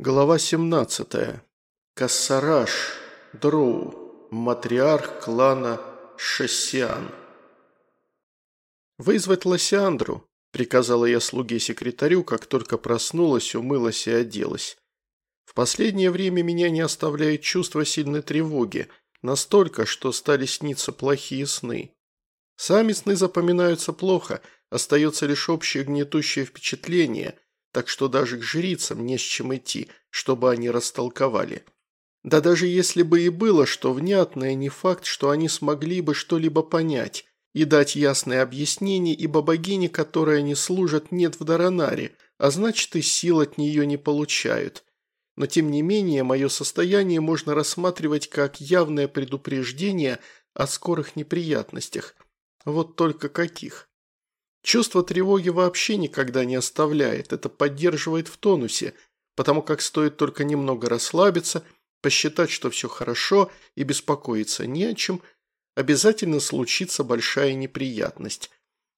Глава 17. Кассараш, Дроу, матриарх клана Шассиан. «Вызвать Лосиандру», – приказала я слуге-секретарю, как только проснулась, умылась и оделась. В последнее время меня не оставляет чувство сильной тревоги, настолько, что стали сниться плохие сны. Сами сны запоминаются плохо, остается лишь общее гнетущее впечатление – так что даже к жрицам не с чем идти, чтобы они растолковали. Да даже если бы и было что внятное, не факт, что они смогли бы что-либо понять и дать ясное объяснение, ибо богини, которой они служат, нет в Даранаре, а значит и сил от нее не получают. Но тем не менее, мое состояние можно рассматривать как явное предупреждение о скорых неприятностях. Вот только каких. Чувство тревоги вообще никогда не оставляет, это поддерживает в тонусе, потому как стоит только немного расслабиться, посчитать, что все хорошо и беспокоиться не о чем, обязательно случится большая неприятность.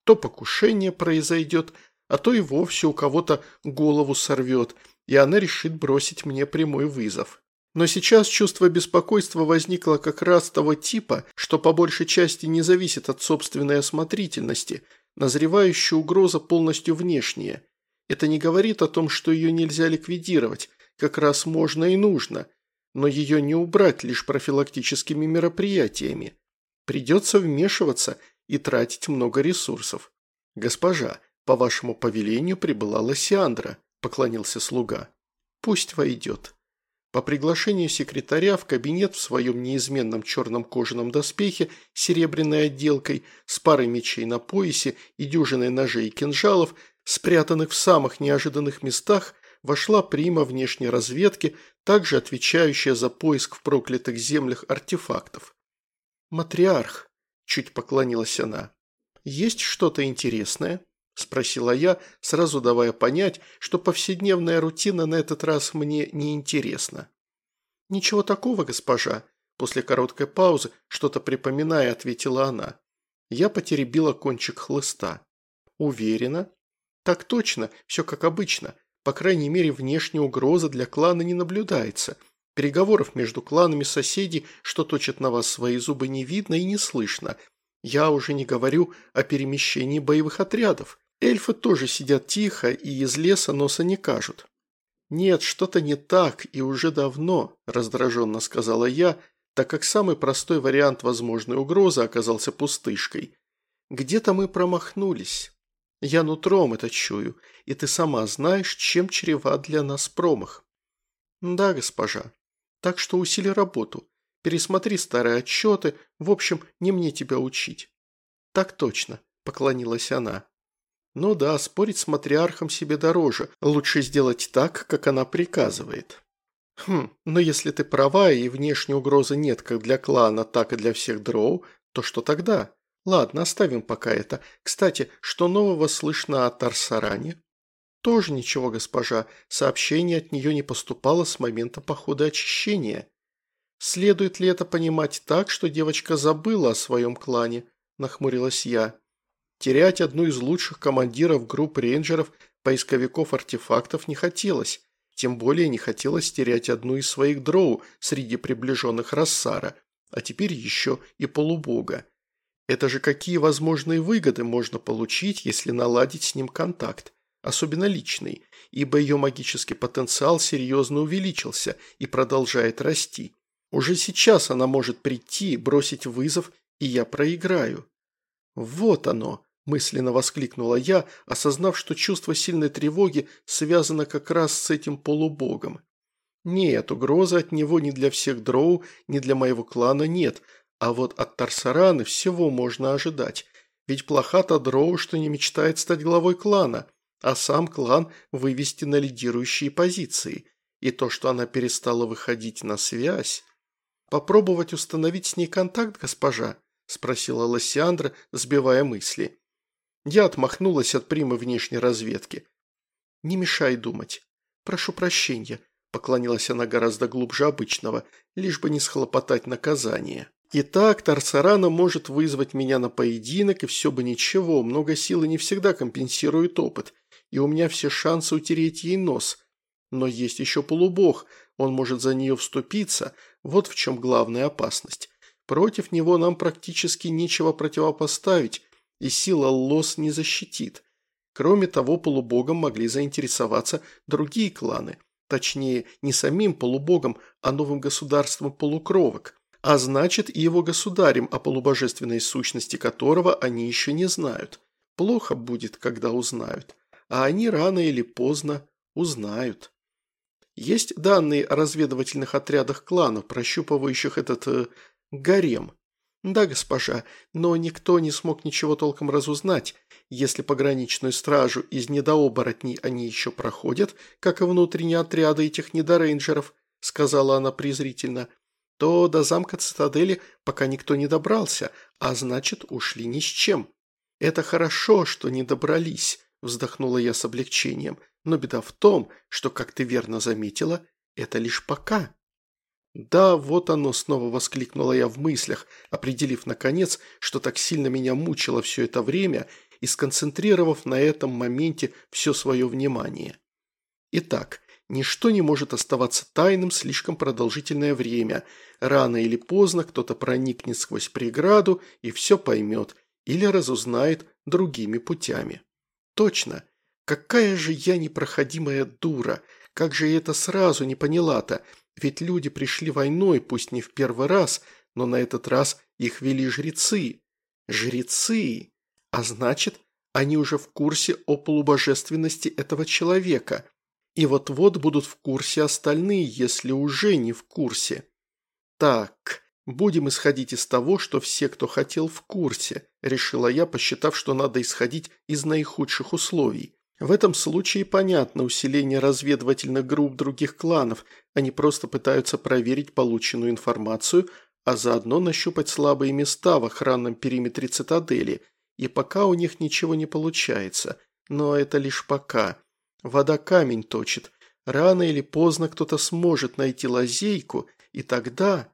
То покушение произойдет, а то и вовсе у кого-то голову сорвет, и она решит бросить мне прямой вызов. Но сейчас чувство беспокойства возникло как раз того типа, что по большей части не зависит от собственной осмотрительности – Назревающая угроза полностью внешняя. Это не говорит о том, что ее нельзя ликвидировать, как раз можно и нужно, но ее не убрать лишь профилактическими мероприятиями. Придется вмешиваться и тратить много ресурсов. «Госпожа, по вашему повелению прибыла Лосиандра», – поклонился слуга. «Пусть войдет». По приглашению секретаря в кабинет в своем неизменном черном кожаном доспехе с серебряной отделкой, с парой мечей на поясе и дюжиной ножей и кинжалов, спрятанных в самых неожиданных местах, вошла прима внешней разведки, также отвечающая за поиск в проклятых землях артефактов. «Матриарх», – чуть поклонилась она, – «есть что-то интересное?» – спросила я, сразу давая понять, что повседневная рутина на этот раз мне не интересна. «Ничего такого, госпожа», – после короткой паузы, что-то припоминая, ответила она. Я потеребила кончик хлыста. «Уверена?» «Так точно, все как обычно. По крайней мере, внешняя угроза для клана не наблюдается. Переговоров между кланами соседей, что точат на вас свои зубы, не видно и не слышно. Я уже не говорю о перемещении боевых отрядов. Эльфы тоже сидят тихо и из леса носа не кажут. «Нет, что-то не так, и уже давно», – раздраженно сказала я, так как самый простой вариант возможной угрозы оказался пустышкой. «Где-то мы промахнулись. Я нутром это чую, и ты сама знаешь, чем чреват для нас промах». «Да, госпожа. Так что усили работу. Пересмотри старые отчеты, в общем, не мне тебя учить». «Так точно», – поклонилась она. Ну да, спорить с матриархом себе дороже. Лучше сделать так, как она приказывает. Хм, но если ты права и внешней угрозы нет как для клана, так и для всех дроу, то что тогда? Ладно, оставим пока это. Кстати, что нового слышно о Тарсаране? Тоже ничего, госпожа. Сообщение от нее не поступало с момента похода очищения. Следует ли это понимать так, что девочка забыла о своем клане? Нахмурилась я. Терять одну из лучших командиров групп рейнджеров, поисковиков артефактов не хотелось. Тем более не хотелось терять одну из своих дроу среди приближенных Рассара, а теперь еще и полубога. Это же какие возможные выгоды можно получить, если наладить с ним контакт, особенно личный, ибо ее магический потенциал серьезно увеличился и продолжает расти. Уже сейчас она может прийти, бросить вызов, и я проиграю. Вот оно, мысленно воскликнула я, осознав, что чувство сильной тревоги связано как раз с этим полубогом. Нет, угрозы от него ни для всех дроу, ни для моего клана нет, а вот от Тарсараны всего можно ожидать. Ведь плохо-то дроу, что не мечтает стать главой клана, а сам клан вывести на лидирующие позиции. И то, что она перестала выходить на связь... «Попробовать установить с ней контакт, госпожа?» – спросила Лосиандра, сбивая мысли. Я отмахнулась от примы внешней разведки. «Не мешай думать. Прошу прощения», – поклонилась она гораздо глубже обычного, лишь бы не схлопотать наказание. «Итак, Тарсарана может вызвать меня на поединок, и все бы ничего, много силы не всегда компенсирует опыт, и у меня все шансы утереть ей нос. Но есть еще полубог, он может за нее вступиться, вот в чем главная опасность. Против него нам практически нечего противопоставить, и сила Лос не защитит. Кроме того, полубогом могли заинтересоваться другие кланы. Точнее, не самим полубогом, а новым государством полукровок. А значит, и его государем, о полубожественной сущности которого они еще не знают. Плохо будет, когда узнают. А они рано или поздно узнают. Есть данные о разведывательных отрядах кланов, прощупывающих этот э, гарем. Да, госпожа, но никто не смог ничего толком разузнать. Если пограничную стражу из недооборотней они еще проходят, как и внутренние отряды этих недорейнджеров, сказала она презрительно, то до замка цитадели пока никто не добрался, а значит, ушли ни с чем. Это хорошо, что не добрались, вздохнула я с облегчением, но беда в том, что, как ты верно заметила, это лишь пока. «Да, вот оно!» – снова воскликнула я в мыслях, определив, наконец, что так сильно меня мучило все это время и сконцентрировав на этом моменте все свое внимание. Итак, ничто не может оставаться тайным слишком продолжительное время. Рано или поздно кто-то проникнет сквозь преграду и все поймет, или разузнает другими путями. Точно! Какая же я непроходимая дура! Как же я это сразу не поняла-то? Ведь люди пришли войной, пусть не в первый раз, но на этот раз их вели жрецы. Жрецы! А значит, они уже в курсе о полубожественности этого человека. И вот-вот будут в курсе остальные, если уже не в курсе. Так, будем исходить из того, что все, кто хотел, в курсе, решила я, посчитав, что надо исходить из наихудших условий. В этом случае понятно усиление разведывательных групп других кланов, они просто пытаются проверить полученную информацию, а заодно нащупать слабые места в охранном периметре цитадели, и пока у них ничего не получается. Но это лишь пока. Вода камень точит. Рано или поздно кто-то сможет найти лазейку, и тогда...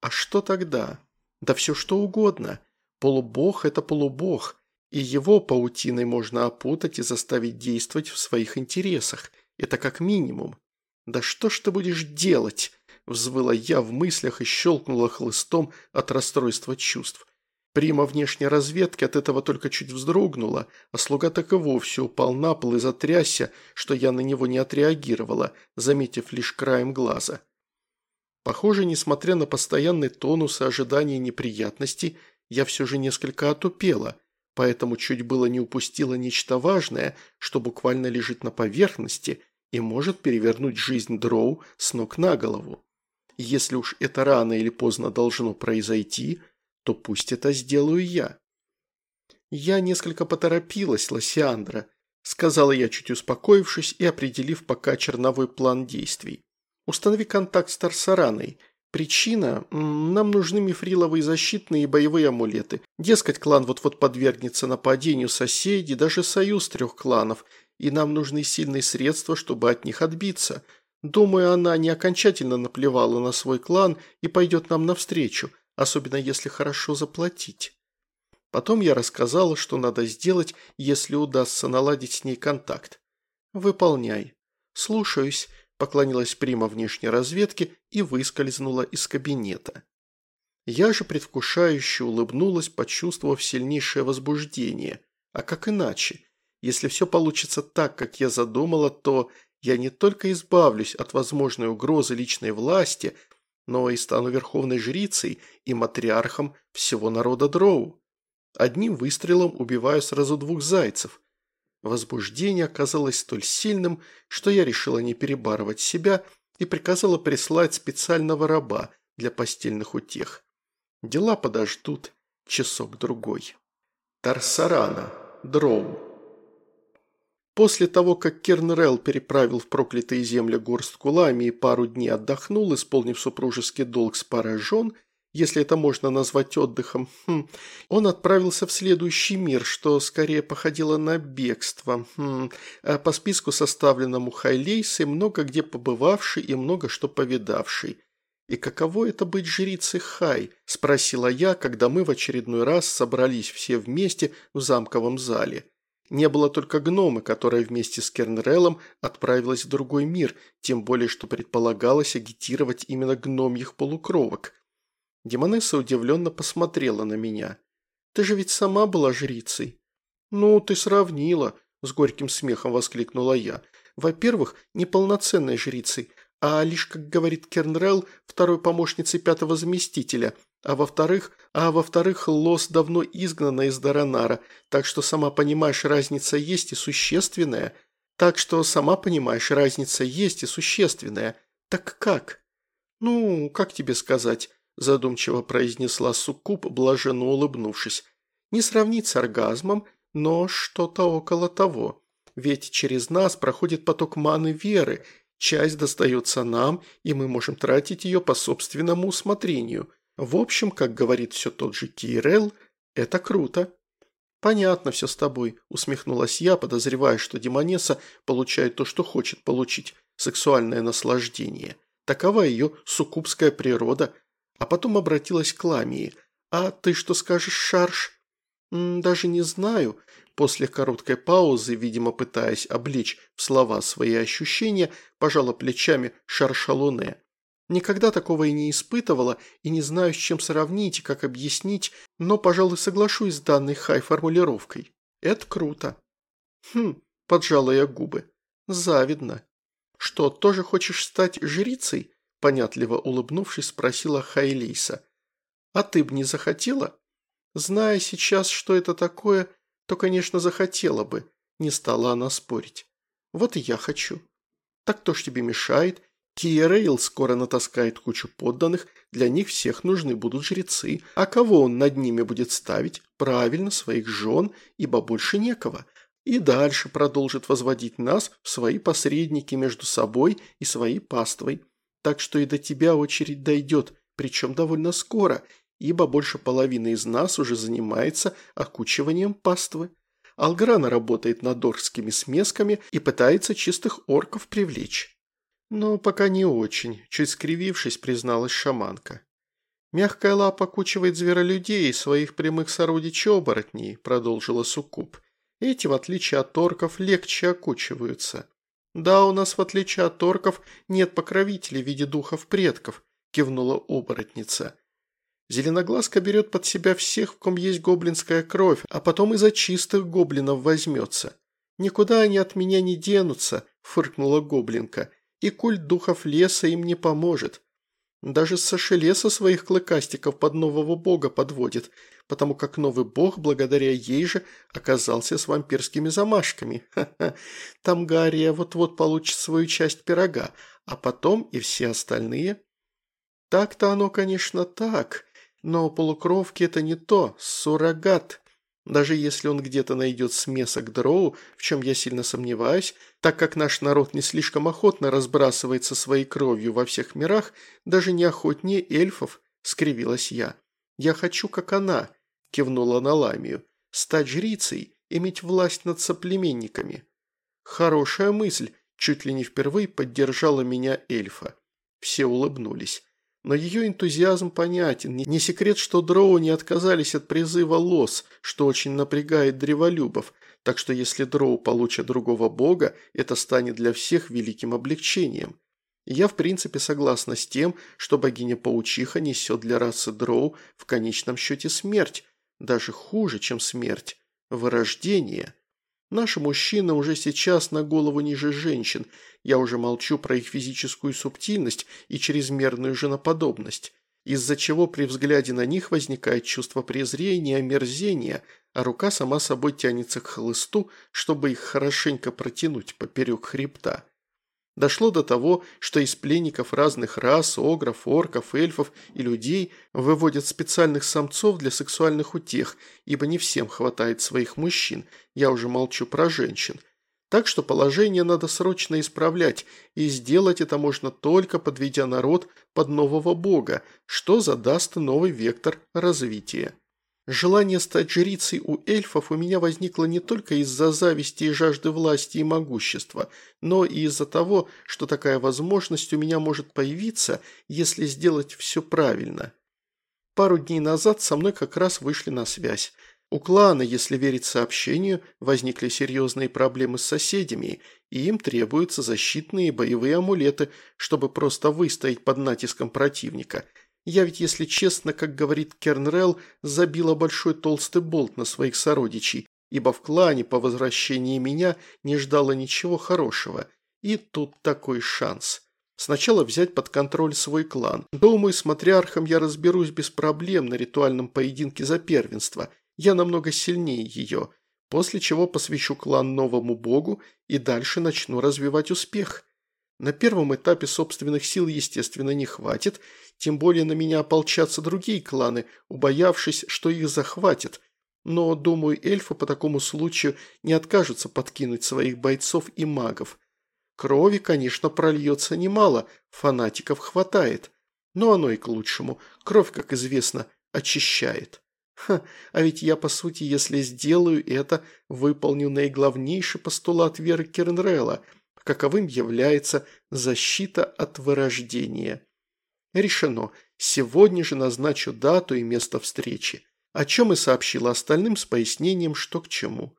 А что тогда? Да все что угодно. Полубог – это полубог – и его паутиной можно опутать и заставить действовать в своих интересах. Это как минимум. «Да что ж ты будешь делать?» – взвыла я в мыслях и щелкнула хлыстом от расстройства чувств. Прима внешней разведки от этого только чуть вздрогнула, а слуга так и вовсе упал на пол и затрясся, что я на него не отреагировала, заметив лишь краем глаза. Похоже, несмотря на постоянный тонус и ожидание неприятностей, я все же несколько отупела – поэтому чуть было не упустила нечто важное, что буквально лежит на поверхности и может перевернуть жизнь Дроу с ног на голову. Если уж это рано или поздно должно произойти, то пусть это сделаю я. Я несколько поторопилась, Лосиандра, сказала я, чуть успокоившись и определив пока черновой план действий. Установи контакт с Тарсараной – Причина – нам нужны мифриловые защитные и боевые амулеты. Дескать, клан вот-вот подвергнется нападению соседей, даже союз трех кланов, и нам нужны сильные средства, чтобы от них отбиться. Думаю, она не окончательно наплевала на свой клан и пойдет нам навстречу, особенно если хорошо заплатить. Потом я рассказала, что надо сделать, если удастся наладить с ней контакт. «Выполняй». «Слушаюсь», поклонилась прима внешней разведки и выскользнула из кабинета. Я же предвкушающе улыбнулась, почувствовав сильнейшее возбуждение. А как иначе? Если все получится так, как я задумала, то я не только избавлюсь от возможной угрозы личной власти, но и стану верховной жрицей и матриархом всего народа Дроу. Одним выстрелом убиваю сразу двух зайцев. Возбуждение оказалось столь сильным, что я решила не перебарывать себя и приказала прислать специального раба для постельных утех. Дела подождут часок-другой. Тарсарана, Дроу. После того, как Кернрелл переправил в проклятые земли горстку лами и пару дней отдохнул, исполнив супружеский долг с парой жен, если это можно назвать отдыхом, хм, он отправился в следующий мир, что скорее походило на бегство. Хм, а по списку, составленному Хайлейсой, много где побывавший и много что повидавший. «И каково это быть жрицей Хай?» – спросила я, когда мы в очередной раз собрались все вместе в замковом зале. Не было только гномы, которая вместе с Кернреллом отправилась в другой мир, тем более, что предполагалось агитировать именно гномьих полукровок. Демонесса удивленно посмотрела на меня. «Ты же ведь сама была жрицей». «Ну, ты сравнила», – с горьким смехом воскликнула я. «Во-первых, неполноценной жрицей, а лишь, как говорит Кернрелл, второй помощницей пятого заместителя, а во-вторых, а во-вторых, Лос давно изгнана из Даранара, так что, сама понимаешь, разница есть и существенная. Так что, сама понимаешь, разница есть и существенная. Так как? Ну, как тебе сказать, задумчиво произнесла Суккуб, блаженно улыбнувшись. Не сравнить с оргазмом, но что-то около того. Ведь через нас проходит поток маны веры, часть достается нам, и мы можем тратить ее по собственному усмотрению – в общем, как говорит все тот же Кирелл, это круто. «Понятно все с тобой», – усмехнулась я, подозревая, что Демонесса получает то, что хочет получить – сексуальное наслаждение. Такова ее суккубская природа. А потом обратилась к Ламии. «А ты что скажешь, Шарш?» «Даже не знаю». После короткой паузы, видимо, пытаясь облечь в слова свои ощущения, пожала плечами Шаршалуне. Никогда такого и не испытывала, и не знаю, с чем сравнить и как объяснить, но, пожалуй, соглашусь с данной хай-формулировкой. Это круто. Хм, поджала я губы. Завидно. Что, тоже хочешь стать жрицей? Понятливо улыбнувшись, спросила Хайлейса. А ты б не захотела? Зная сейчас, что это такое, то, конечно, захотела бы. Не стала она спорить. Вот и я хочу. Так кто ж тебе мешает? Киерейл скоро натаскает кучу подданных, для них всех нужны будут жрецы. А кого он над ними будет ставить? Правильно, своих жен, ибо больше некого. И дальше продолжит возводить нас в свои посредники между собой и своей паствой. Так что и до тебя очередь дойдет, причем довольно скоро, ибо больше половины из нас уже занимается окучиванием паствы. Алграна работает над орскими смесками и пытается чистых орков привлечь. «Ну, пока не очень», – чуть скривившись, призналась шаманка. «Мягкая лапа кучивает зверолюдей и своих прямых сородичей-оборотней», – продолжила Суккуб. «Эти, в отличие от торков, легче окучиваются». «Да, у нас, в отличие от торков, нет покровителей в виде духов предков», – кивнула оборотница. «Зеленоглазка берет под себя всех, в ком есть гоблинская кровь, а потом и за чистых гоблинов возьмется». «Никуда они от меня не денутся», – фыркнула гоблинка и культ духов леса им не поможет. Даже Сашелеса своих клыкастиков под нового бога подводит, потому как новый бог благодаря ей же оказался с вампирскими замашками. Ха-ха. Там Гария вот-вот получит свою часть пирога, а потом и все остальные. Так-то оно, конечно, так, но полукровки это не то, суррогат. Даже если он где-то найдет смесок дроу, в чем я сильно сомневаюсь, так как наш народ не слишком охотно разбрасывается своей кровью во всех мирах, даже не охотнее эльфов, скривилась я. Я хочу, как она, кивнула на Ламию, стать жрицей, иметь власть над соплеменниками. Хорошая мысль, чуть ли не впервые поддержала меня эльфа. Все улыбнулись. Но ее энтузиазм понятен. Не секрет, что дроу не отказались от призыва лос, что очень напрягает древолюбов, так что если дроу получат другого бога, это станет для всех великим облегчением. Я в принципе согласна с тем, что богиня-паучиха несет для расы дроу в конечном счете смерть, даже хуже, чем смерть, вырождение. Наши мужчины уже сейчас на голову ниже женщин, я уже молчу про их физическую субтильность и чрезмерную женоподобность, из-за чего при взгляде на них возникает чувство презрения, омерзения, а рука сама собой тянется к хлысту, чтобы их хорошенько протянуть поперек хребта. Дошло до того, что из пленников разных рас, огров, орков, эльфов и людей выводят специальных самцов для сексуальных утех, ибо не всем хватает своих мужчин, я уже молчу про женщин. Так что положение надо срочно исправлять, и сделать это можно только подведя народ под нового бога, что задаст новый вектор развития. Желание стать жрицей у эльфов у меня возникло не только из-за зависти и жажды власти и могущества, но и из-за того, что такая возможность у меня может появиться, если сделать все правильно. Пару дней назад со мной как раз вышли на связь. У клана, если верить сообщению, возникли серьезные проблемы с соседями, и им требуются защитные боевые амулеты, чтобы просто выстоять под натиском противника. Я ведь, если честно, как говорит Кернрелл, забила большой толстый болт на своих сородичей, ибо в клане по возвращении меня не ждало ничего хорошего. И тут такой шанс. Сначала взять под контроль свой клан. Думаю, с матриархом я разберусь без проблем на ритуальном поединке за первенство. Я намного сильнее ее. После чего посвящу клан новому богу и дальше начну развивать успех. На первом этапе собственных сил, естественно, не хватит, тем более на меня ополчатся другие кланы, убоявшись, что их захватят. Но, думаю, эльфы по такому случаю не откажутся подкинуть своих бойцов и магов. Крови, конечно, прольется немало, фанатиков хватает. Но оно и к лучшему. Кровь, как известно, очищает. Ха, а ведь я, по сути, если сделаю это, выполню наиглавнейший постулат веры Кернрелла, каковым является защита от вырождения. Решено. Сегодня же назначу дату и место встречи, о чем и сообщила остальным с пояснением, что к чему.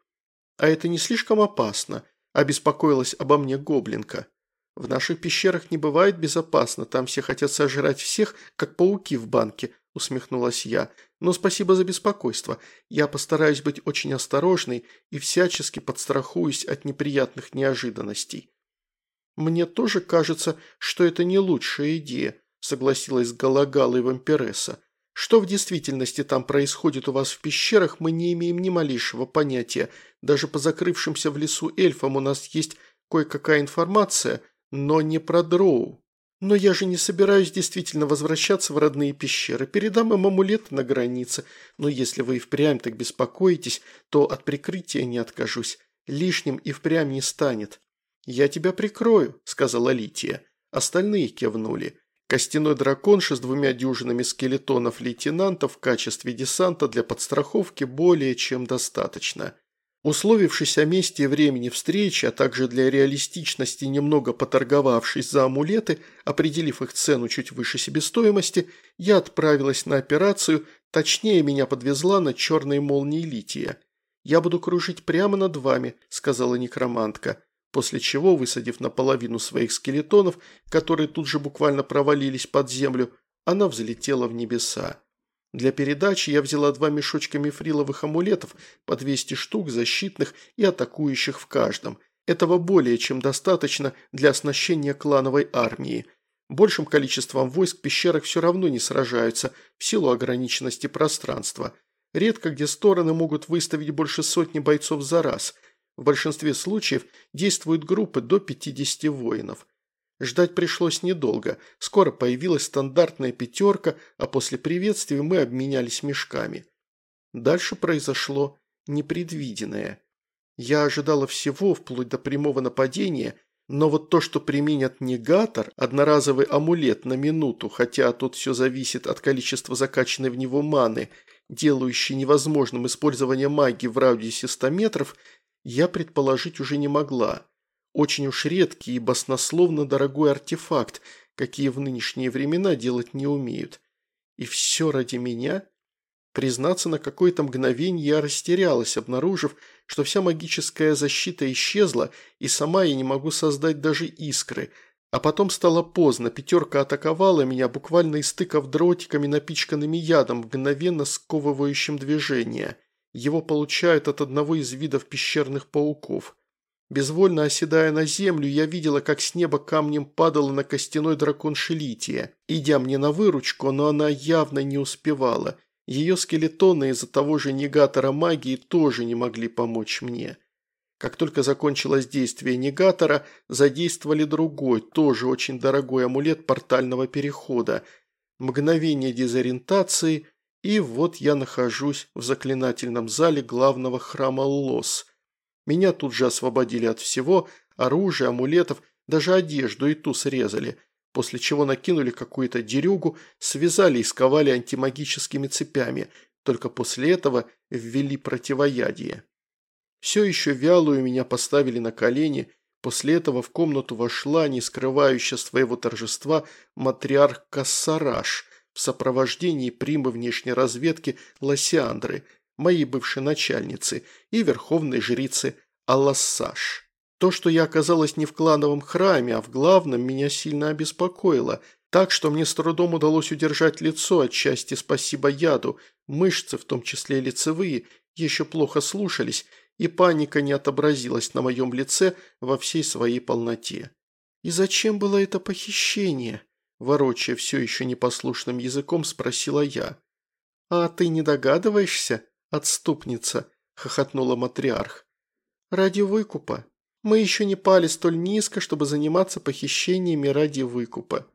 А это не слишком опасно – обеспокоилась обо мне гоблинка. «В наших пещерах не бывает безопасно, там все хотят сожрать всех, как пауки в банке», – усмехнулась я. «Но спасибо за беспокойство. Я постараюсь быть очень осторожной и всячески подстрахуюсь от неприятных неожиданностей». «Мне тоже кажется, что это не лучшая идея», – согласилась Галагала и вампиресса. Что в действительности там происходит у вас в пещерах, мы не имеем ни малейшего понятия. Даже по закрывшимся в лесу эльфам у нас есть кое-какая информация, но не про дроу. Но я же не собираюсь действительно возвращаться в родные пещеры. Передам им амулеты на границе. Но если вы и впрямь так беспокоитесь, то от прикрытия не откажусь. Лишним и впрямь не станет. «Я тебя прикрою», – сказала Лития. Остальные кивнули. Костяной драконша с двумя дюжинами скелетонов лейтенантов в качестве десанта для подстраховки более чем достаточно. Условившись о месте и времени встречи, а также для реалистичности немного поторговавшись за амулеты, определив их цену чуть выше себестоимости, я отправилась на операцию, точнее меня подвезла на черной молнии Лития. «Я буду кружить прямо над вами», – сказала некромантка после чего, высадив наполовину своих скелетонов, которые тут же буквально провалились под землю, она взлетела в небеса. Для передачи я взяла два мешочка мифриловых амулетов по 200 штук, защитных и атакующих в каждом. Этого более чем достаточно для оснащения клановой армии. Большим количеством войск в пещерах все равно не сражаются в силу ограниченности пространства. Редко где стороны могут выставить больше сотни бойцов за раз – в большинстве случаев действуют группы до 50 воинов. Ждать пришлось недолго. Скоро появилась стандартная пятерка, а после приветствия мы обменялись мешками. Дальше произошло непредвиденное. Я ожидала всего, вплоть до прямого нападения, но вот то, что применят негатор, одноразовый амулет на минуту, хотя тут все зависит от количества закачанной в него маны, делающий невозможным использование магии в радиусе 100 метров – я предположить уже не могла. Очень уж редкий и баснословно дорогой артефакт, какие в нынешние времена делать не умеют. И все ради меня? Признаться, на какое-то мгновение я растерялась, обнаружив, что вся магическая защита исчезла, и сама я не могу создать даже искры. А потом стало поздно, пятерка атаковала меня, буквально истыкав дротиками, напичканными ядом, мгновенно сковывающим движение. Его получают от одного из видов пещерных пауков. Безвольно оседая на землю, я видела, как с неба камнем падала на костяной дракон Шелития, идя мне на выручку, но она явно не успевала. Ее скелетоны из-за того же негатора магии тоже не могли помочь мне. Как только закончилось действие негатора, задействовали другой, тоже очень дорогой амулет портального перехода. Мгновение дезориентации – и вот я нахожусь в заклинательном зале главного храма Лос. Меня тут же освободили от всего, оружия, амулетов, даже одежду и ту срезали, после чего накинули какую-то дерюгу, связали и сковали антимагическими цепями, только после этого ввели противоядие. Все еще вялую меня поставили на колени, после этого в комнату вошла, не скрывающая своего торжества, матриарх Кассараш – в сопровождении примы внешней разведки Лосиандры, моей бывшей начальницы, и верховной жрицы Аллассаш. То, что я оказалась не в клановом храме, а в главном, меня сильно обеспокоило, так что мне с трудом удалось удержать лицо, отчасти спасибо яду, мышцы, в том числе лицевые, еще плохо слушались, и паника не отобразилась на моем лице во всей своей полноте. «И зачем было это похищение?» Ворочая все еще непослушным языком, спросила я. «А ты не догадываешься, отступница?» – хохотнула матриарх. «Ради выкупа. Мы еще не пали столь низко, чтобы заниматься похищениями ради выкупа.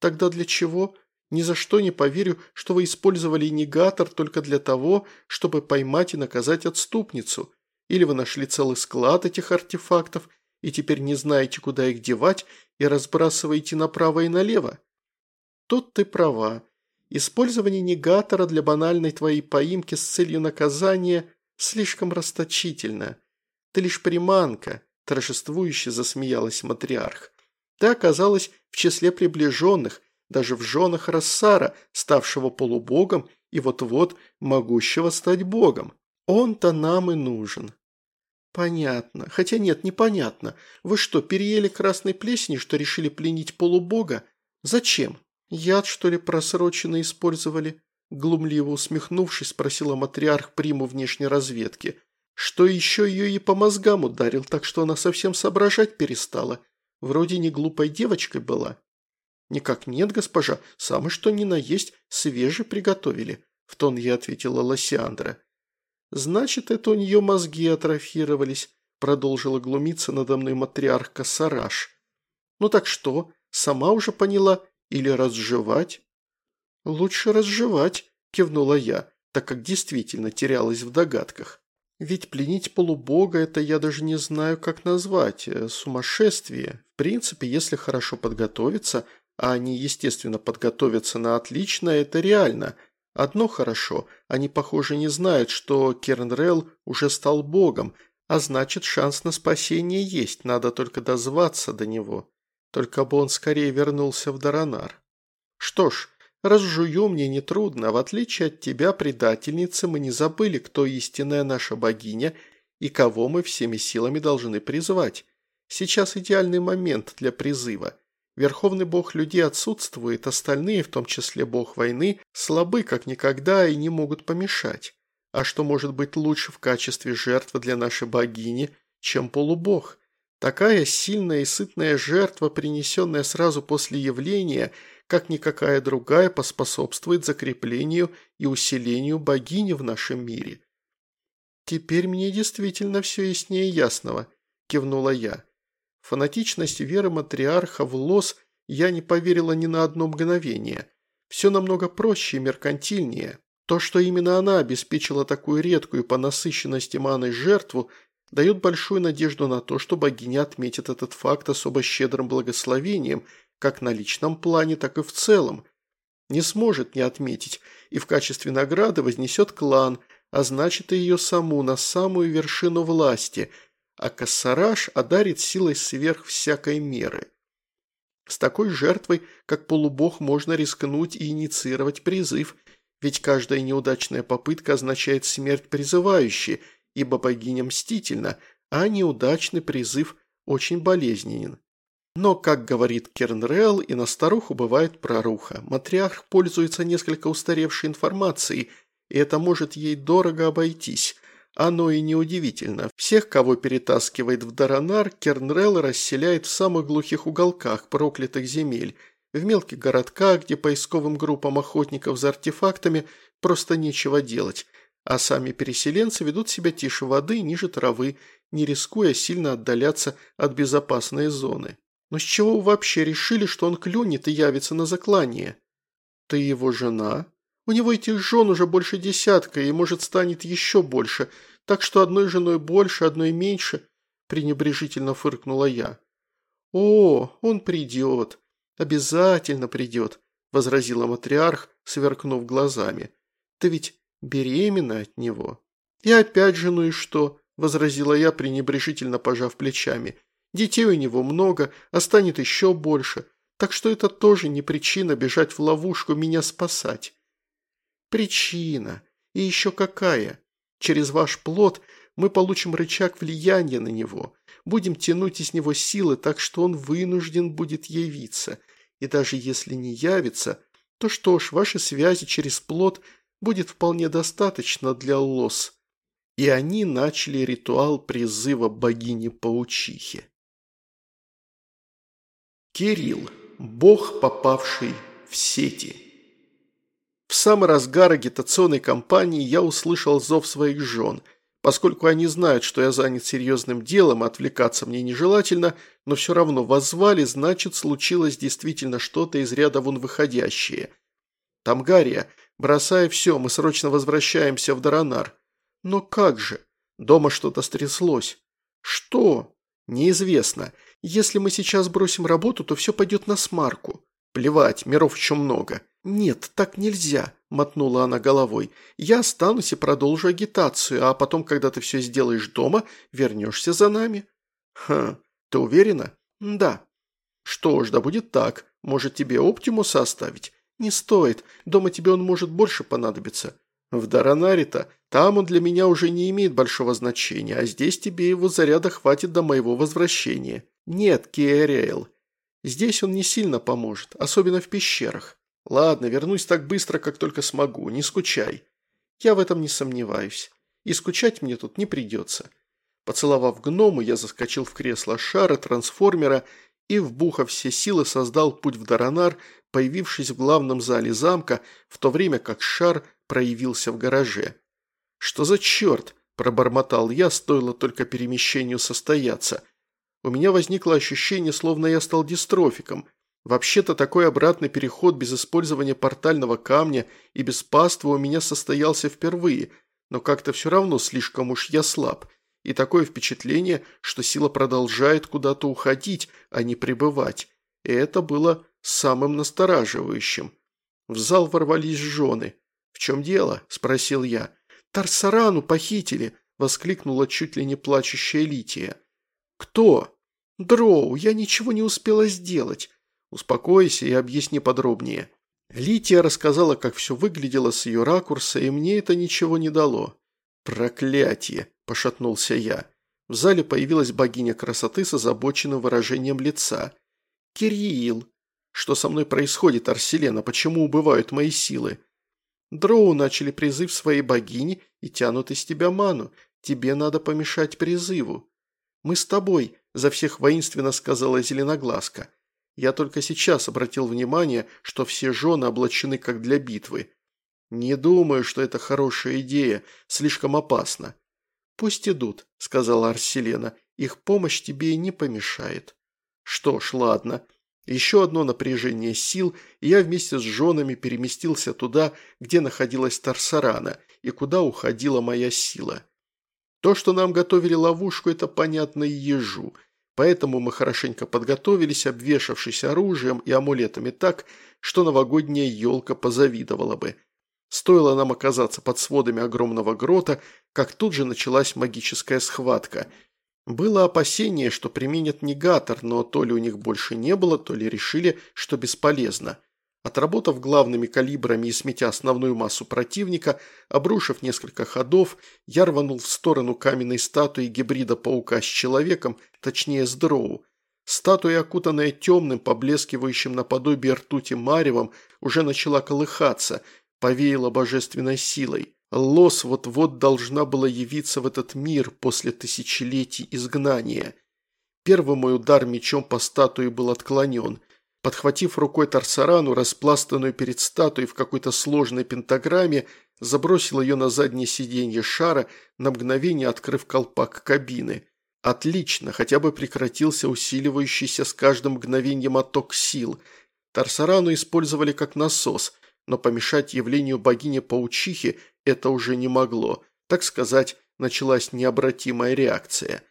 Тогда для чего? Ни за что не поверю, что вы использовали негатор только для того, чтобы поймать и наказать отступницу. Или вы нашли целый склад этих артефактов и теперь не знаете, куда их девать, и разбрасываете направо и налево. Тут ты права. Использование негатора для банальной твоей поимки с целью наказания слишком расточительно. Ты лишь приманка, торжествующе засмеялась матриарх. Ты оказалась в числе приближенных, даже в женах Рассара, ставшего полубогом и вот-вот могущего стать богом. Он-то нам и нужен. Понятно. Хотя нет, непонятно. Вы что, переели красной плесени, что решили пленить полубога? Зачем? Яд, что ли, просроченно использовали? Глумливо усмехнувшись, спросила матриарх приму внешней разведки. Что еще ее и по мозгам ударил, так что она совсем соображать перестала. Вроде не глупой девочкой была. «Никак нет, госпожа, самое что ни на есть, свежий приготовили», – в тон ей ответила Лосиандра. «Значит, это у нее мозги атрофировались», – продолжила глумиться надо мной матриархка Сараш. «Ну так что, сама уже поняла, или разжевать?» «Лучше разжевать», – кивнула я, так как действительно терялась в догадках. «Ведь пленить полубога – это я даже не знаю, как назвать, э, сумасшествие. В принципе, если хорошо подготовиться, а они, естественно, подготовятся на отлично, это реально. Одно хорошо, они, похоже, не знают, что Кернрелл уже стал богом, а значит, шанс на спасение есть, надо только дозваться до него». Только бы он скорее вернулся в Даранар. Что ж, разжую мне нетрудно, в отличие от тебя, предательницы, мы не забыли, кто истинная наша богиня и кого мы всеми силами должны призвать. Сейчас идеальный момент для призыва. Верховный бог людей отсутствует, остальные, в том числе бог войны, слабы как никогда и не могут помешать. А что может быть лучше в качестве жертвы для нашей богини, чем полубог? Такая сильная и сытная жертва, принесенная сразу после явления, как никакая другая, поспособствует закреплению и усилению богини в нашем мире. «Теперь мне действительно все яснее ясного», – кивнула я. Фанатичность веры матриарха в лос я не поверила ни на одно мгновение. Все намного проще и меркантильнее. То, что именно она обеспечила такую редкую по насыщенности маной жертву – дает большую надежду на то, что богиня отметит этот факт особо щедрым благословением, как на личном плане, так и в целом. Не сможет не отметить, и в качестве награды вознесет клан, а значит и ее саму на самую вершину власти, а Кассараш одарит силой сверх всякой меры. С такой жертвой, как полубог, можно рискнуть и инициировать призыв, ведь каждая неудачная попытка означает смерть призывающей – ибо богиня мстительна, а неудачный призыв очень болезненен. Но, как говорит Кернрелл, и на старуху бывает проруха. Матриарх пользуется несколько устаревшей информацией, и это может ей дорого обойтись. Оно и неудивительно. Всех, кого перетаскивает в Даранар, Кернрелл расселяет в самых глухих уголках проклятых земель, в мелких городках, где поисковым группам охотников за артефактами просто нечего делать – а сами переселенцы ведут себя тише воды, ниже травы, не рискуя сильно отдаляться от безопасной зоны. Но с чего вы вообще решили, что он клюнет и явится на заклание? Ты его жена? У него этих жен уже больше десятка, и, может, станет еще больше, так что одной женой больше, одной меньше, пренебрежительно фыркнула я. О, он придет, обязательно придет, возразила матриарх, сверкнув глазами. Ты ведь беременна от него. И опять же, ну и что? Возразила я, пренебрежительно пожав плечами. Детей у него много, а станет еще больше. Так что это тоже не причина бежать в ловушку меня спасать. Причина. И еще какая. Через ваш плод мы получим рычаг влияния на него, будем тянуть из него силы, так что он вынужден будет явиться. И даже если не явится, то что ж, ваши связи через плод будет вполне достаточно для лос. И они начали ритуал призыва богини-паучихи. Кирилл, бог, попавший в сети. В самый разгар агитационной кампании я услышал зов своих жен. Поскольку они знают, что я занят серьезным делом, отвлекаться мне нежелательно, но все равно воззвали, значит, случилось действительно что-то из ряда вон выходящее. Тамгария, бросая все, мы срочно возвращаемся в Даранар. Но как же? Дома что-то стряслось. Что? Неизвестно. Если мы сейчас бросим работу, то все пойдет на смарку. Плевать, миров еще много. «Нет, так нельзя», – мотнула она головой. «Я останусь и продолжу агитацию, а потом, когда ты все сделаешь дома, вернешься за нами». «Хм, ты уверена?» «Да». «Что ж, да будет так. Может, тебе Оптимуса оставить?» «Не стоит. Дома тебе он может больше понадобиться». «В Даранаре-то. Там он для меня уже не имеет большого значения, а здесь тебе его заряда хватит до моего возвращения». «Нет, Киэриэл. Здесь он не сильно поможет, особенно в пещерах. «Ладно, вернусь так быстро, как только смогу, не скучай». «Я в этом не сомневаюсь. И скучать мне тут не придется». Поцеловав гному, я заскочил в кресло шара, трансформера и, вбухав все силы, создал путь в Даранар, появившись в главном зале замка, в то время как шар проявился в гараже. «Что за черт?» – пробормотал я, стоило только перемещению состояться. У меня возникло ощущение, словно я стал дистрофиком – Вообще-то такой обратный переход без использования портального камня и без паства у меня состоялся впервые, но как-то все равно слишком уж я слаб. И такое впечатление, что сила продолжает куда-то уходить, а не пребывать. И это было самым настораживающим. В зал ворвались жены. «В чем дело?» – спросил я. «Тарсарану похитили!» – воскликнула чуть ли не плачущая Лития. «Кто?» «Дроу, я ничего не успела сделать. Успокойся и объясни подробнее». Лития рассказала, как все выглядело с ее ракурса, и мне это ничего не дало. «Проклятие!» – пошатнулся я. В зале появилась богиня красоты с озабоченным выражением лица. «Кирилл! Что со мной происходит, Арселена? Почему убывают мои силы?» «Дроу начали призыв своей богини и тянут из тебя ману. Тебе надо помешать призыву». «Мы с тобой», – за всех воинственно сказала Зеленоглазка. Я только сейчас обратил внимание, что все жены облачены как для битвы. Не думаю, что это хорошая идея, слишком опасно. «Пусть идут», – сказала Арселена, – «их помощь тебе и не помешает». Что ж, ладно. Еще одно напряжение сил, и я вместе с женами переместился туда, где находилась Тарсарана, и куда уходила моя сила. То, что нам готовили ловушку, это понятно и ежу – Поэтому мы хорошенько подготовились, обвешавшись оружием и амулетами так, что новогодняя елка позавидовала бы. Стоило нам оказаться под сводами огромного грота, как тут же началась магическая схватка. Было опасение, что применят негатор, но то ли у них больше не было, то ли решили, что бесполезно. Отработав главными калибрами и сметя основную массу противника, обрушив несколько ходов, я рванул в сторону каменной статуи гибрида паука с человеком, точнее с дроу. Статуя, окутанная темным, поблескивающим наподобие ртути маревом, уже начала колыхаться, повеяла божественной силой. Лос вот-вот должна была явиться в этот мир после тысячелетий изгнания. Первый мой удар мечом по статуе был отклонен – Подхватив рукой Тарсарану, распластанную перед статуей в какой-то сложной пентаграмме, забросил ее на заднее сиденье шара, на мгновение открыв колпак кабины. Отлично, хотя бы прекратился усиливающийся с каждым мгновением отток сил. Тарсарану использовали как насос, но помешать явлению богини-паучихи это уже не могло. Так сказать, началась необратимая реакция.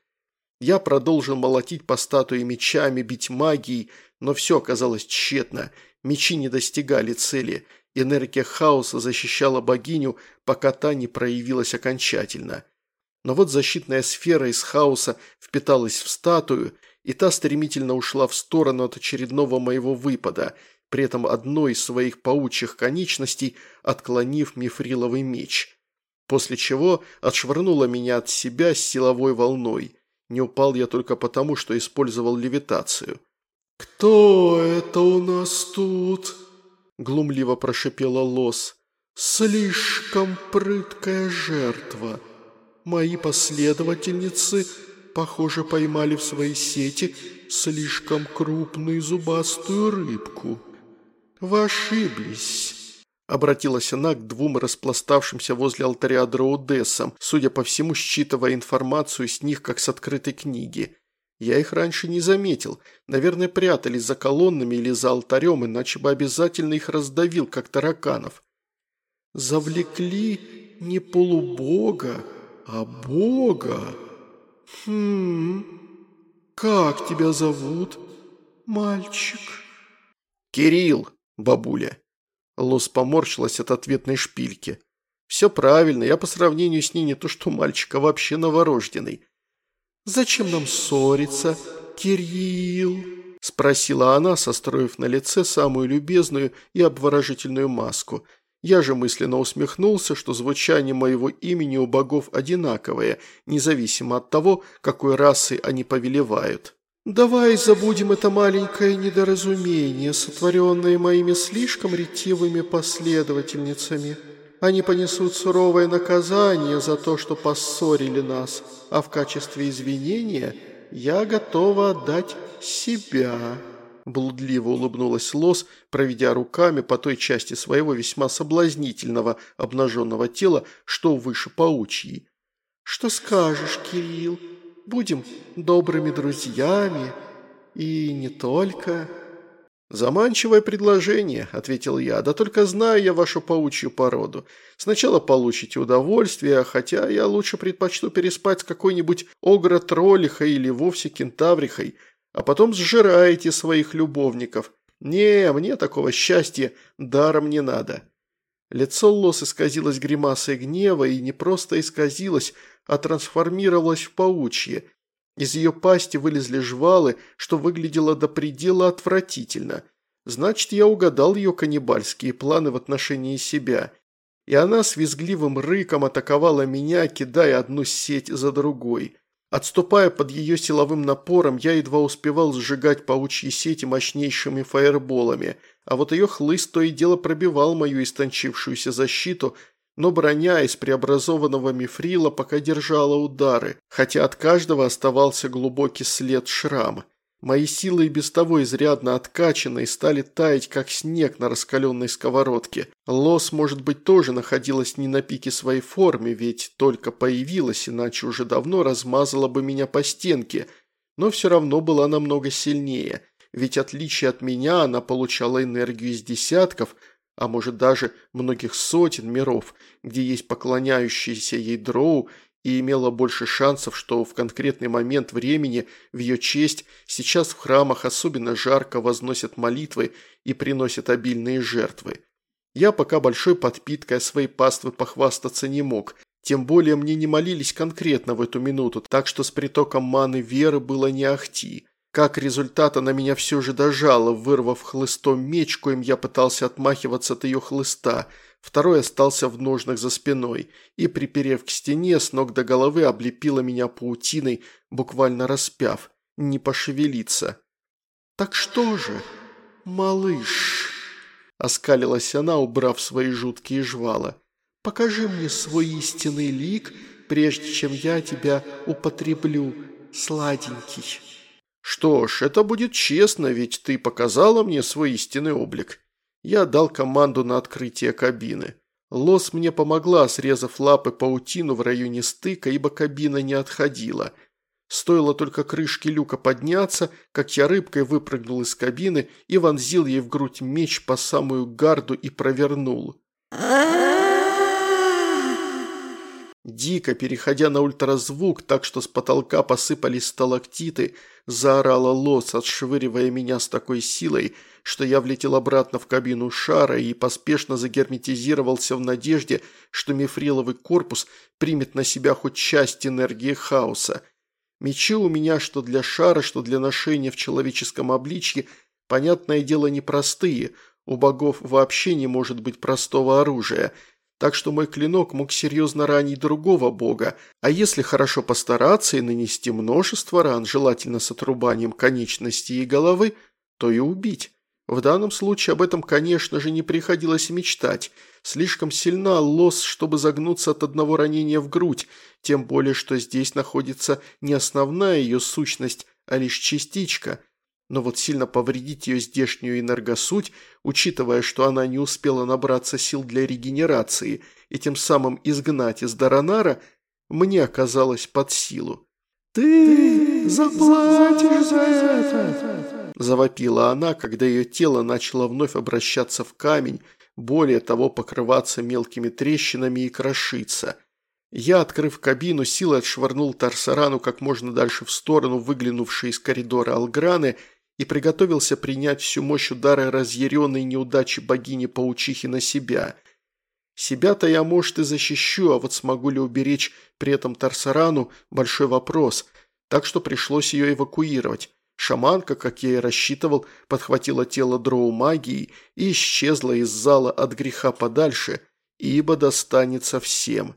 Я продолжил молотить по статуе мечами, бить магией, но все оказалось тщетно. Мечи не достигали цели. Энергия хаоса защищала богиню, пока та не проявилась окончательно. Но вот защитная сфера из хаоса впиталась в статую, и та стремительно ушла в сторону от очередного моего выпада, при этом одной из своих паучьих конечностей отклонив мифриловый меч. после чего отшвырнула меня от себя с силовой волной. Не упал я только потому, что использовал левитацию. «Кто это у нас тут?» – глумливо прошипела Лос. «Слишком прыткая жертва. Мои последовательницы, похоже, поймали в свои сети слишком крупную зубастую рыбку. Вы ошиблись». Обратилась она к двум распластавшимся возле алтаря дроудесам, судя по всему, считывая информацию с них, как с открытой книги. Я их раньше не заметил. Наверное, прятались за колоннами или за алтарем, иначе бы обязательно их раздавил, как тараканов. Завлекли не полубога, а бога. Хм, как тебя зовут, мальчик? Кирилл, бабуля. Лос поморщилась от ответной шпильки. «Все правильно, я по сравнению с ней не то что мальчик, а вообще новорожденный». «Зачем нам ссориться, Кирилл?» – спросила она, состроив на лице самую любезную и обворожительную маску. Я же мысленно усмехнулся, что звучание моего имени у богов одинаковое, независимо от того, какой расы они повелевают. «Давай забудем это маленькое недоразумение, сотворенное моими слишком ретивыми последовательницами. Они понесут суровое наказание за то, что поссорили нас, а в качестве извинения я готова отдать себя». Блудливо улыбнулась Лос, проведя руками по той части своего весьма соблазнительного обнаженного тела, что выше паучьей. «Что скажешь, Кирилл?» Будем добрыми друзьями и не только». «Заманчивое предложение», – ответил я, – «да только знаю я вашу паучью породу. Сначала получите удовольствие, хотя я лучше предпочту переспать с какой-нибудь огро-троллихой или вовсе кентаврихой, а потом сжираете своих любовников. Не, мне такого счастья даром не надо». Лицо Лос исказилось гримасой гнева и не просто исказилось, а трансформировалась в паучье. Из ее пасти вылезли жвалы, что выглядело до предела отвратительно. Значит, я угадал ее каннибальские планы в отношении себя. И она с визгливым рыком атаковала меня, кидая одну сеть за другой. Отступая под ее силовым напором, я едва успевал сжигать паучьи сети мощнейшими фаерболами, а вот ее хлыст то и дело пробивал мою истончившуюся защиту но броня из преобразованного мифрила пока держала удары, хотя от каждого оставался глубокий след шрама. Мои силы и без того изрядно откачаны и стали таять, как снег на раскаленной сковородке. Лос, может быть, тоже находилась не на пике своей формы, ведь только появилась, иначе уже давно размазала бы меня по стенке, но все равно была намного сильнее, ведь отличие от меня она получала энергию из десятков – а может даже многих сотен миров, где есть поклоняющиеся ей дроу, и имела больше шансов, что в конкретный момент времени в ее честь сейчас в храмах особенно жарко возносят молитвы и приносят обильные жертвы. Я пока большой подпиткой своей паствы похвастаться не мог, тем более мне не молились конкретно в эту минуту, так что с притоком маны веры было не ахти. Как результат, она меня все же дожала, вырвав хлыстом меч, коим я пытался отмахиваться от ее хлыста. Второй остался в ножнах за спиной и, приперев к стене, с ног до головы облепила меня паутиной, буквально распяв, не пошевелиться. «Так что же, малыш?» – оскалилась она, убрав свои жуткие жвала. «Покажи мне свой истинный лик, прежде чем я тебя употреблю, сладенький». «Что ж, это будет честно, ведь ты показала мне свой истинный облик». Я дал команду на открытие кабины. Лос мне помогла, срезав лапы паутину в районе стыка, ибо кабина не отходила. Стоило только крышке люка подняться, как я рыбкой выпрыгнул из кабины и вонзил ей в грудь меч по самую гарду и провернул. Дико, переходя на ультразвук, так что с потолка посыпались сталактиты, заорала лос, отшвыривая меня с такой силой, что я влетел обратно в кабину шара и поспешно загерметизировался в надежде, что мифриловый корпус примет на себя хоть часть энергии хаоса. Мечи у меня что для шара, что для ношения в человеческом обличье, понятное дело, непростые, у богов вообще не может быть простого оружия – так что мой клинок мог серьезно ранить другого бога, а если хорошо постараться и нанести множество ран, желательно с отрубанием конечности и головы, то и убить. В данном случае об этом, конечно же, не приходилось мечтать. Слишком сильна лос, чтобы загнуться от одного ранения в грудь, тем более, что здесь находится не основная ее сущность, а лишь частичка. Но вот сильно повредить ее здешнюю энергосуть, учитывая, что она не успела набраться сил для регенерации и тем самым изгнать из Даранара, мне оказалось под силу. «Ты заплатишь за это!» Завопила она, когда ее тело начало вновь обращаться в камень, более того, покрываться мелкими трещинами и крошиться. Я, открыв кабину, силой отшвырнул Тарсарану как можно дальше в сторону, выглянувшей из коридора Алграны, и приготовился принять всю мощь удара разъяренной неудачи богини-паучихи на себя. Себя-то я, может, и защищу, а вот смогу ли уберечь при этом Тарсарану – большой вопрос, так что пришлось ее эвакуировать. Шаманка, как я и рассчитывал, подхватила тело дроу магии и исчезла из зала от греха подальше, ибо достанется всем.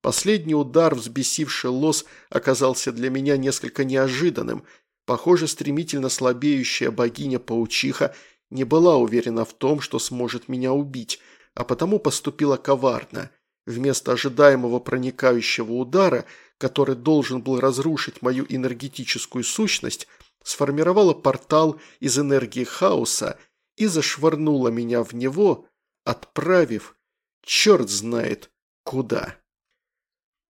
Последний удар, взбесивший лос, оказался для меня несколько неожиданным. Похоже, стремительно слабеющая богиня-паучиха не была уверена в том, что сможет меня убить, а потому поступила коварно. Вместо ожидаемого проникающего удара, который должен был разрушить мою энергетическую сущность, сформировала портал из энергии хаоса и зашвырнула меня в него, отправив черт знает куда.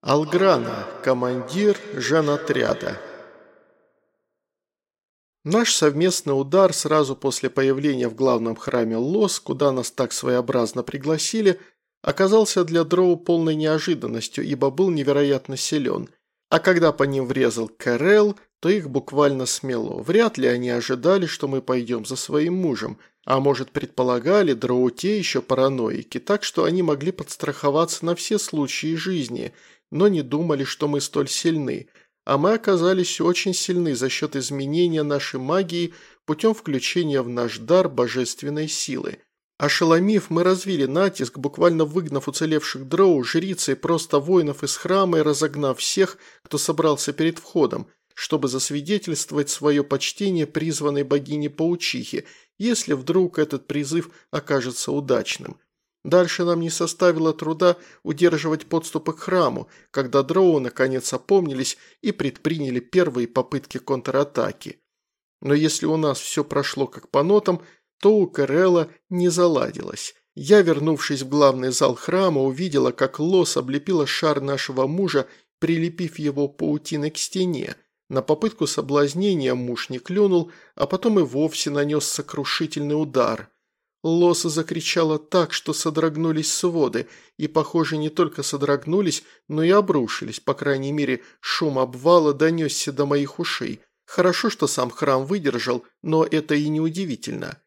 Алграна, командир жанотряда. Наш совместный удар сразу после появления в главном храме Лос, куда нас так своеобразно пригласили, оказался для Дроу полной неожиданностью, ибо был невероятно силен. А когда по ним врезал Кэрел, то их буквально смело. Вряд ли они ожидали, что мы пойдем за своим мужем, а может предполагали, дроуте еще параноики, так что они могли подстраховаться на все случаи жизни, но не думали, что мы столь сильны, а мы оказались очень сильны за счет изменения нашей магии путем включения в наш дар божественной силы. Ошеломив, мы развили натиск, буквально выгнав уцелевших дроу, жриц и просто воинов из храма и разогнав всех, кто собрался перед входом – чтобы засвидетельствовать свое почтение призванной богине-паучихи, если вдруг этот призыв окажется удачным. Дальше нам не составило труда удерживать подступы к храму, когда дроу наконец опомнились и предприняли первые попытки контратаки. Но если у нас все прошло как по нотам, то у Кэрелла не заладилось. Я, вернувшись в главный зал храма, увидела, как Лос облепила шар нашего мужа, прилепив его паутиной к стене – на попытку соблазнения муж не клюнул, а потом и вовсе нанес сокрушительный удар. Лоса закричала так, что содрогнулись своды, и, похоже, не только содрогнулись, но и обрушились, по крайней мере, шум обвала донесся до моих ушей. Хорошо, что сам храм выдержал, но это и не удивительно.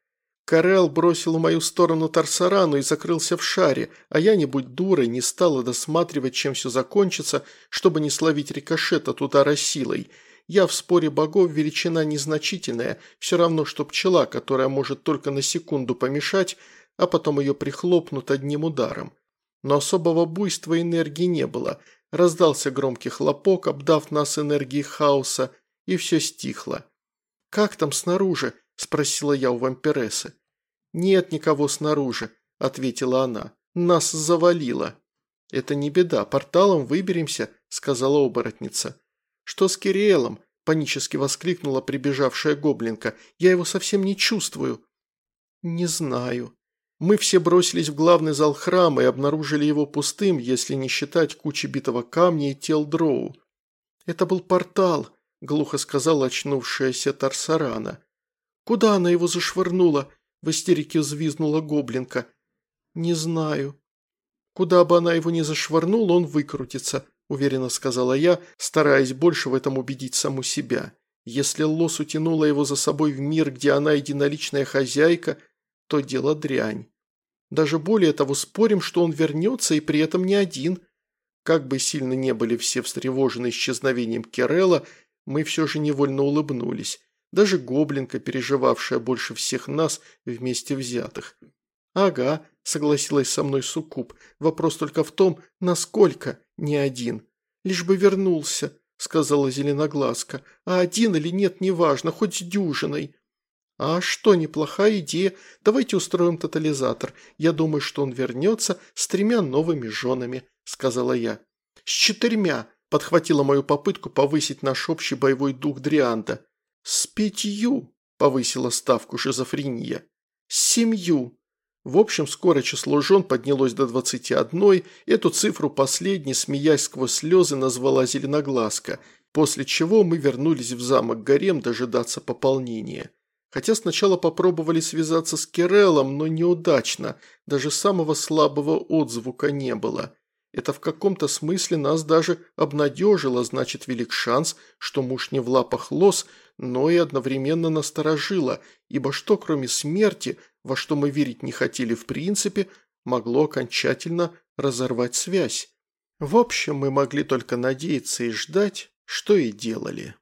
Карел бросил в мою сторону Тарсарану и закрылся в шаре, а я, не будь дурой, не стала досматривать, чем все закончится, чтобы не словить рикошет от удара силой – я в споре богов величина незначительная, все равно, что пчела, которая может только на секунду помешать, а потом ее прихлопнут одним ударом. Но особого буйства энергии не было. Раздался громкий хлопок, обдав нас энергией хаоса, и все стихло. «Как там снаружи?» – спросила я у вампирессы. «Нет никого снаружи», – ответила она. «Нас завалило». «Это не беда, порталом выберемся», – сказала оборотница. «Что с Кириэлом?» – панически воскликнула прибежавшая гоблинка. «Я его совсем не чувствую». «Не знаю». Мы все бросились в главный зал храма и обнаружили его пустым, если не считать кучи битого камня и тел дроу. «Это был портал», – глухо сказала очнувшаяся Тарсарана. «Куда она его зашвырнула?» – в истерике взвизнула гоблинка. «Не знаю». «Куда бы она его ни зашвырнула, он выкрутится», – уверенно сказала я, стараясь больше в этом убедить саму себя. Если Лос утянула его за собой в мир, где она единоличная хозяйка, то дело дрянь. Даже более того, спорим, что он вернется и при этом не один. Как бы сильно не были все встревожены исчезновением Керелла, мы все же невольно улыбнулись. Даже гоблинка, переживавшая больше всех нас вместе взятых. «Ага», – согласилась со мной Суккуб. «Вопрос только в том, насколько не один. Лишь бы вернулся», – сказала Зеленоглазка. «А один или нет, неважно, хоть с дюжиной». «А что, неплохая идея. Давайте устроим тотализатор. Я думаю, что он вернется с тремя новыми женами», – сказала я. «С четырьмя», – подхватила мою попытку повысить наш общий боевой дух Дрианда. «С пятью», – повысила ставку шизофрения. «С семью». В общем, скоро число жен поднялось до двадцати одной, эту цифру последней, смеясь сквозь слезы, назвала Зеленоглазка, после чего мы вернулись в замок Гарем дожидаться пополнения. Хотя сначала попробовали связаться с Киреллом, но неудачно, даже самого слабого отзвука не было. Это в каком-то смысле нас даже обнадежило, значит, велик шанс, что муж не в лапах лос, но и одновременно насторожило, ибо что кроме смерти, во что мы верить не хотели в принципе, могло окончательно разорвать связь. В общем, мы могли только надеяться и ждать, что и делали.